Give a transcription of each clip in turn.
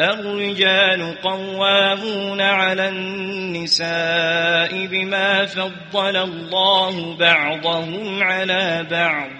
الرجال قوامون على النساء بما فضل الله بعضهم على بعض.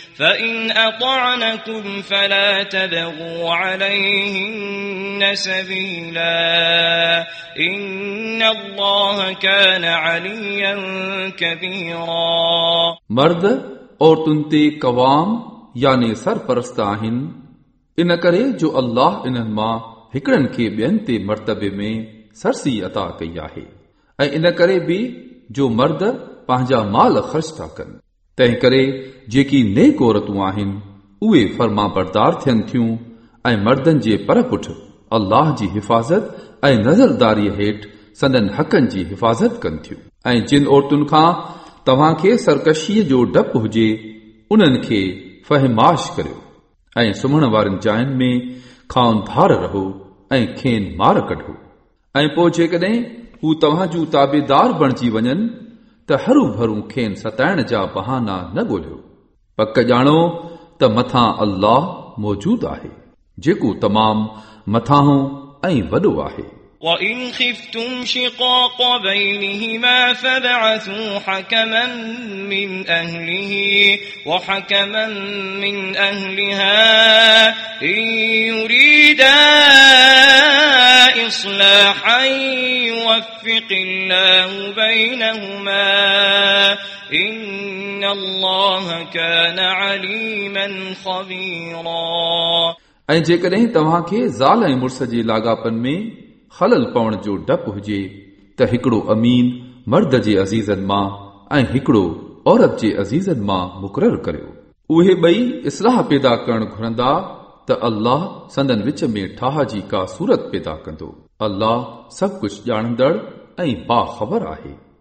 فإن أطعنكم فلا تبغوا عليهن سبيلا إن الله كان عليا كبيرا مرد औरतुनि ते कवाम याने सरपरस्त आहिनि इन करे जो अल्लाह इन्हनि मां हिकिड़नि खे ॿियनि ते मर्तबे में सरसी अता कई आहे ऐं इन करे बि जो मर्द पंहिंजा माल ख़र्च था कनि تنهن ڪري جيڪي نيڪ عورتون آهن اهي فرما بردار ٿين ٿيون ۽ مردن جي پر پٺ الله جي حفاظت ۽ نظرداريءَ هيٺ سندن حقن جي حفاظت ڪن ٿيون. ۽ جن عورتن کان توهان کي سرڪشيءَ جو ڊپ هجي انهن کي فهماش ڪريو ۽ سمهڻ وارن جاين ۾ کائن ڀار رهو ۽ کين مار ڪڍو. ۽ پوءِ جيڪڏهن هو توهان جون تابيدار بڻجي وڃن त हरू भरू खेनि सताइण जा बहाना न ॻोल्हियो पक ॼाणो त मथां अल्लाह मौजूदु आहे जेको तमामु मथां ऐं वॾो आहे وإن خفتم شقاق بينهما فبعثوا حكما من أهله وحكما من أهلها إن يريدا إصلاحا يوفق الله بينهما إن الله كان عليما خبيرا ऐं जेकॾहिं तव्हांखे ज़ाल ऐं मुड़ुस जे लाॻापनि में ख़लल पवण जो डपु हुजे त हिकिड़ो अमीन मर्द जे अज़ीज़नि मां ऐं हिकिड़ो औरत जे अज़ीज़नि मां मुक़ररु करियो उहे ॿई इस्लाह पैदा करणु घुरंदा त अल्लाह संदन विच में ठाह जी का सूरत पैदा कंदो अल्लाह सभु कुझु ॼाणंदड़ ऐं बाख़बर आहे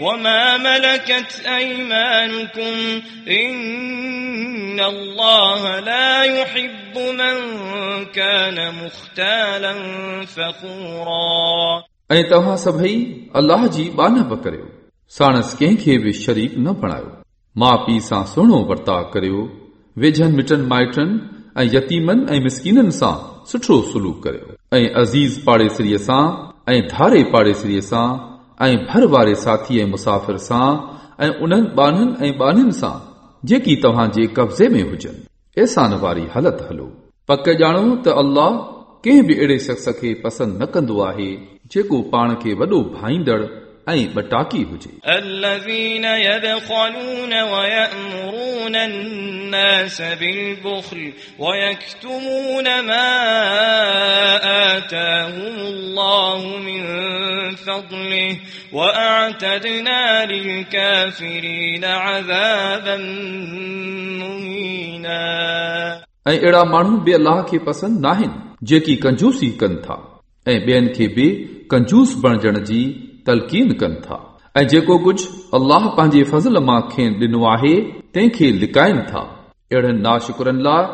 وما ملكت أيمانكم إن الله لا يحب من كان مختالا فخورا ऐं तव्हां सभई अलाह जी बानब करियो साणस कंहिंखे बि शरीक न बणायो माउ पीउ सां सुहिणो वर्ताव करियो वेझनि मिटनि माइटनि ऐं यतीमनि ऐं मिसकीननि सां सुठो सलूक करियो ऐं अज़ीज़ पाड़ेसरीअ सां ऐं धारे पाड़ेसरीअ सां ۽ ڀر واري ساٿي ۽ مسافر سان ۽ انهن بانن ۽ بانين سان جيڪي توهان جي قبضي ۾ هجن. ايسان واري حالت هلو. پڪ ڄاڻو ته الله ڪنهن به اهڙي شخص کي پسند نه ڪندو آهي جيڪو پاڻ کي وڏو ڀائيندڙ ऐं बटाकी हुजे الذين يبخلون ويأمرون الناس بالبخل ويكتمون ما آتاهم الله من فضله وأعتدنا للكافرين عذابا مهينا ऐं अहिड़ा माण्हू बि अलाह खे पसंदि नाहिनि जेकी कंजूसी कनि था ऐं ॿियनि खे बि कंजूस बणजण जी तलकीन कनि था ऐं जेको कुझु अल्लाह पंहिंजे फज़ल मां खेनि ॾिनो आहे तंहिंखे लिकाइनि था अहिड़नि नाशुक्रनि लाइ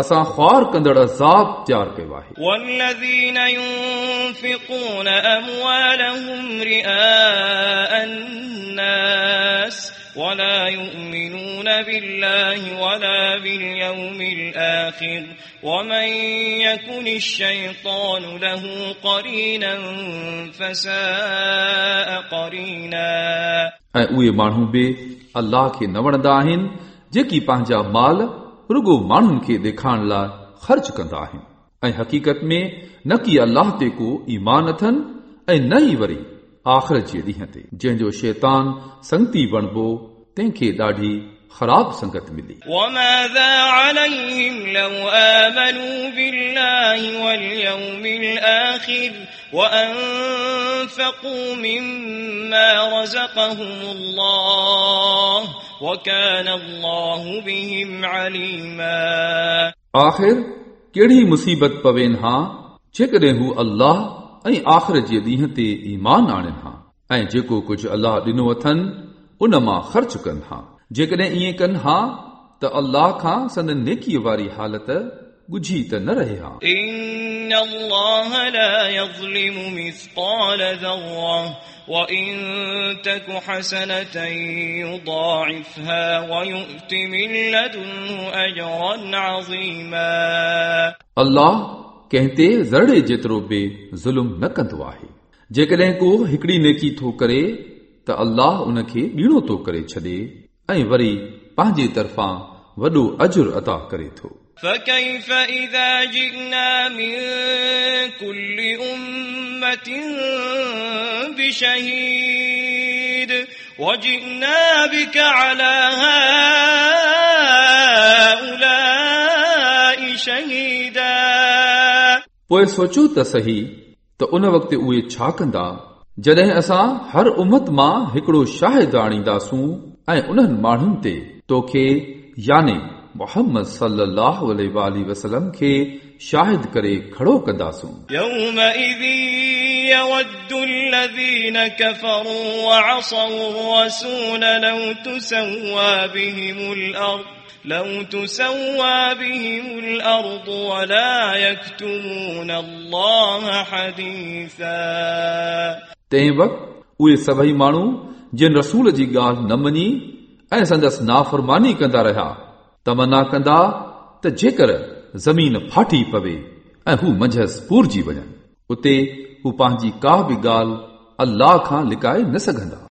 असां ख्वार कंदड़ अज़ाब तयारु कयो आहे والذين ينفقون أموالهم رئاء الناس ولا يؤمنون بالله ولا باليوم الآخر ومن يكن الشيطان له قرينا فساء قرينا ऐं उहे माण्हू बि अल्लाह खे न वणंदा आहिनि जेकी पंहिंजा माल रुगो माण्हुनि खे ॾेखारण लाइ ख़र्च कंदा आहिनि ऐं हक़ीक़त में न की अल्लाह ते को ईमान अथनि ऐं न ई वरी आख़िर जे ॾींहं ते जंहिंजो शैतान संगती बणबो तंहिंखे ॾाढी ख़राब संगत मिली وماذا عليهم لو آمنوا بالله واليوم الآخر وأنفقوا مما رزقهم الله وكان الله بهم عليما आख़िर कहिड़ी मुसीबत पवेनि हा जेकॾहिं हू अल्लाह ऐं आख़िर जे ॾींहं ते ईमान आणनि हा ऐं जेको कुझु अल्लाह ॾिनो अथनि उन मां ख़र्च कनि हा जेकॾहिं ईअं कनि हा त अल्लाह खां संदन नेकीअ वारी हालत ॻुझी त न रहे हा إن الله لا يظلم مثقال ذرة وإن تك حسنة يضاعفها ويؤت من لدنه أجرا عظيما अल्लाह कंहिं ते ज़रड़े जेतिरो बि ज़ुल्म न कंदो आहे जेकॾहिं को हिकिड़ी नेकी थो करे त अल्लाह उन खे ॿीणो थो करे छॾे ऐं वरी पंहिंजे तरफ़ां वॾो अजुर अदा करे थो فكيف إذا جئنا من كل أمة بشهيد وجئنا بك على هؤلاء شهيدا पोइ सोचियो त सही त उन वक़्तु उहे छा कंदा जॾहिं असां हर उमत मां हिकिड़ो शाहिद आणींदासूं ऐं उन्हनि माण्हुनि ते तोखे याने मोहम्मद सलाहु वसलम खे शाहिद करे खड़ो कंदासूं يود الذين كفروا وعصوا الرسول لو تسوى بهم الأرض لو تسوى بهم الأرض ولا يكتمون الله حديثا तंहिं वक़्तु उहे सभई माण्हू जिन रसूल जी ॻाल्हि न मञी ऐं संदसि नाफ़रमानी कंदा रहिया तमना कंदा त जेकर ज़मीन फाटी पवे ऐं हू मंझसि पूरजी वञनि उते हू पंहिंजी का बि ॻाल्हि अल्लाह खां लिकाए न सघंदा।